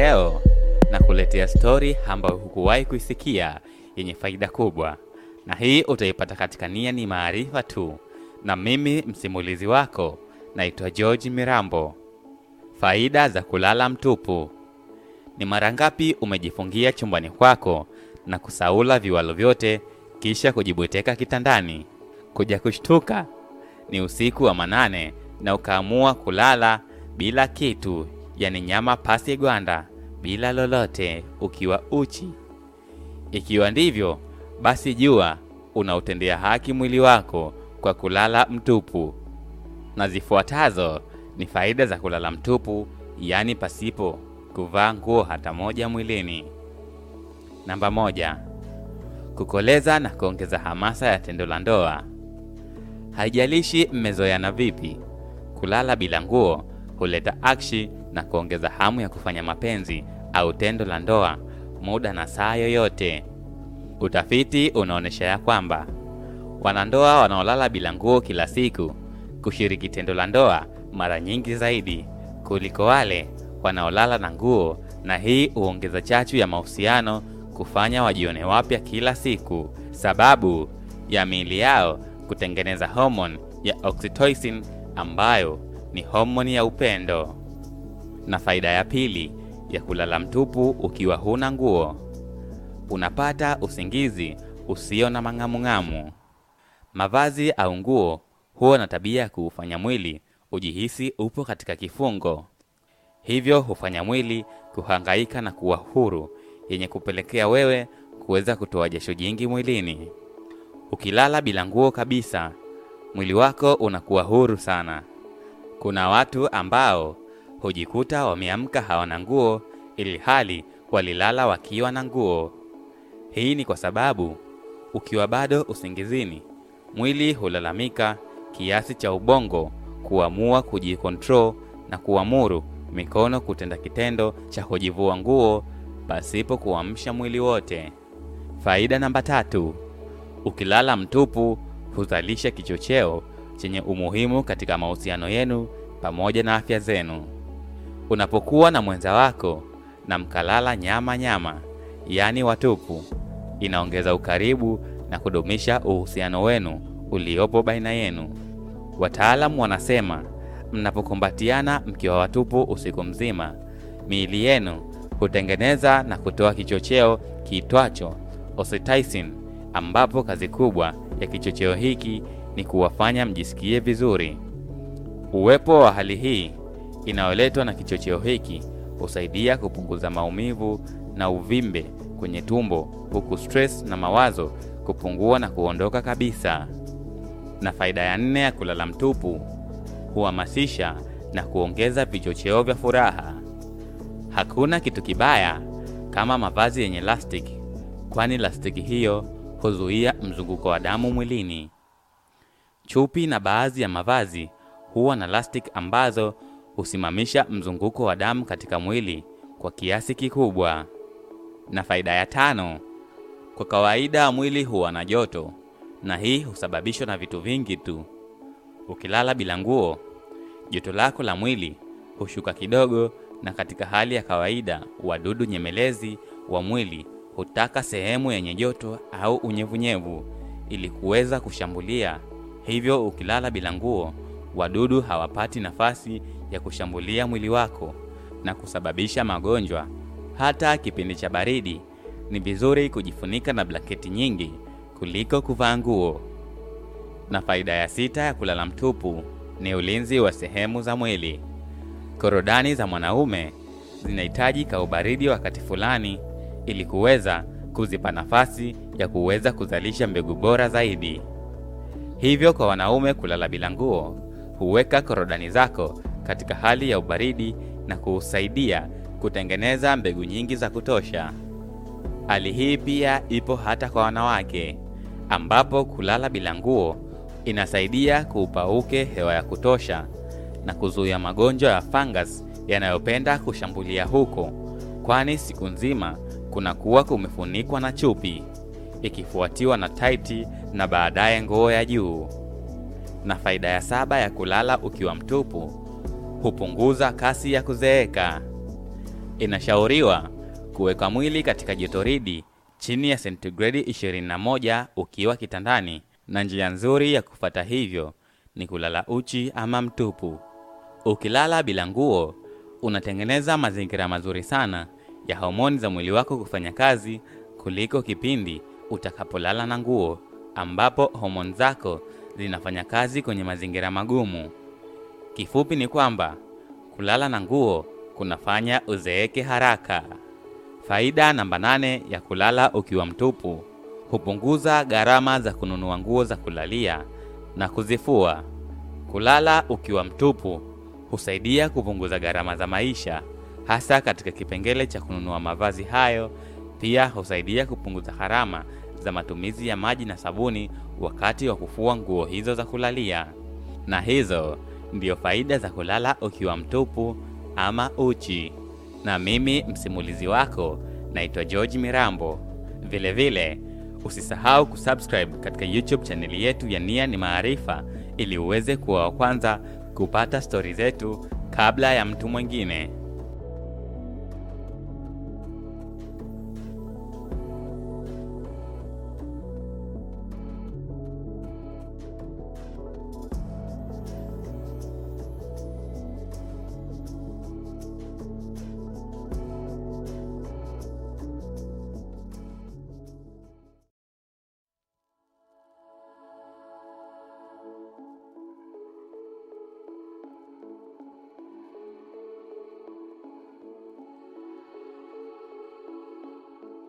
Leo na kuletea stori ambayo hukuwahi kuisikia yenye faida kubwa, na hii utaipata katika Nia ni Maarifa tu, na mimi msimulizi wako naitwa George Mirambo. Faida za kulala mtupu. Ni mara ngapi umejifungia chumbani kwako na kusaula viwalo vyote kisha kujibweteka kitandani? Kuja kushtuka ni usiku wa manane na ukaamua kulala bila kitu, yani nyama pasi gwanda, bila lolote, ukiwa uchi. Ikiwa ndivyo, basi jua unautendea haki mwili wako kwa kulala mtupu. Na zifuatazo ni faida za kulala mtupu, yaani pasipo kuvaa nguo hata moja mwilini. Namba moja, kukoleza na kuongeza hamasa ya tendo la ndoa. Haijalishi mmezoeana vipi, kulala bila nguo huleta akshi na kuongeza hamu ya kufanya mapenzi au tendo la ndoa muda na saa yoyote. Utafiti unaonyesha ya kwamba wanandoa wanaolala bila nguo kila siku kushiriki tendo la ndoa mara nyingi zaidi kuliko wale wanaolala na nguo, na hii huongeza chachu ya mahusiano kufanya wajione wapya kila siku, sababu ya miili yao kutengeneza homoni ya oxytocin ambayo ni homoni ya upendo. Na faida ya pili ya kulala mtupu ukiwa huna nguo, unapata usingizi usio na mang'amung'amu. Mavazi au nguo huwa na tabia ya kuufanya mwili ujihisi upo katika kifungo, hivyo hufanya mwili kuhangaika na kuwa huru, yenye kupelekea wewe kuweza kutoa jasho jingi mwilini. Ukilala bila nguo kabisa, mwili wako unakuwa huru sana. Kuna watu ambao hujikuta wameamka hawana nguo, ili hali walilala wakiwa na nguo. Hii ni kwa sababu ukiwa bado usingizini, mwili hulalamika kiasi cha ubongo kuamua kujikontrol na kuamuru mikono kutenda kitendo cha kujivua nguo pasipo kuamsha mwili wote. Faida namba tatu, ukilala mtupu huzalisha kichocheo chenye umuhimu katika mahusiano yenu pamoja na afya zenu. Unapokuwa na mwenza wako na mkalala nyama nyama, yaani watupu, inaongeza ukaribu na kudumisha uhusiano wenu uliopo baina yenu. Wataalamu wanasema mnapokumbatiana mkiwa watupu usiku mzima, miili yenu hutengeneza na kutoa kichocheo kiitwacho oxytocin, ambapo kazi kubwa ya kichocheo hiki ni kuwafanya mjisikie vizuri. Uwepo wa hali hii inayoletwa na kichocheo hiki husaidia kupunguza maumivu na uvimbe kwenye tumbo, huku stress na mawazo kupungua na kuondoka kabisa. Na faida ya nne ya kulala mtupu, huhamasisha na kuongeza vichocheo vya furaha. Hakuna kitu kibaya kama mavazi yenye lastiki, kwani lastiki hiyo huzuia mzunguko wa damu mwilini. Chupi na baadhi ya mavazi huwa na lastic ambazo husimamisha mzunguko wa damu katika mwili kwa kiasi kikubwa. Na faida ya tano, kwa kawaida mwili huwa na joto, na hii husababishwa na vitu vingi tu. Ukilala bila nguo, joto lako la mwili hushuka kidogo, na katika hali ya kawaida wadudu nyemelezi wa mwili hutaka sehemu yenye joto au unyevunyevu ili kuweza kushambulia. Hivyo ukilala bila nguo, wadudu hawapati nafasi ya kushambulia mwili wako na kusababisha magonjwa. Hata kipindi cha baridi, ni vizuri kujifunika na blanketi nyingi kuliko kuvaa nguo. Na faida ya sita ya kulala mtupu ni ulinzi wa sehemu za mwili. Korodani za mwanaume zinahitaji kaubaridi wakati fulani ili kuweza kuzipa nafasi ya kuweza kuzalisha mbegu bora zaidi. Hivyo kwa wanaume kulala bila nguo huweka korodani zako katika hali ya ubaridi na kuusaidia kutengeneza mbegu nyingi za kutosha. Hali hii pia ipo hata kwa wanawake, ambapo kulala bila nguo inasaidia kuupauke hewa ya kutosha na kuzuia magonjwa ya fungus yanayopenda kushambulia huko, kwani siku nzima kunakuwa kumefunikwa na chupi, ikifuatiwa na taiti na baadaye nguo ya juu. Na faida ya saba ya kulala ukiwa mtupu, hupunguza kasi ya kuzeeka. Inashauriwa kuweka mwili katika jotoridi chini ya sentigredi 21 ukiwa kitandani, na njia nzuri ya kufata hivyo ni kulala uchi ama mtupu. Ukilala bila nguo, unatengeneza mazingira mazuri sana ya homoni za mwili wako kufanya kazi kuliko kipindi utakapolala na nguo, ambapo homoni zako zinafanya kazi kwenye mazingira magumu. Kifupi ni kwamba kulala na nguo kunafanya uzeeke haraka. Faida namba nane ya kulala ukiwa mtupu: hupunguza gharama za kununua nguo za kulalia na kuzifua. Kulala ukiwa mtupu husaidia kupunguza gharama za maisha, hasa katika kipengele cha kununua mavazi hayo. Pia husaidia kupunguza gharama za matumizi ya maji na sabuni wakati wa kufua nguo hizo za kulalia. Na hizo ndio faida za kulala ukiwa mtupu ama uchi. Na mimi msimulizi wako naitwa George Mirambo. Vile vile, usisahau kusubscribe katika YouTube chaneli yetu ya Nia ni Maarifa ili uweze kuwa wa kwanza kupata stori zetu kabla ya mtu mwingine.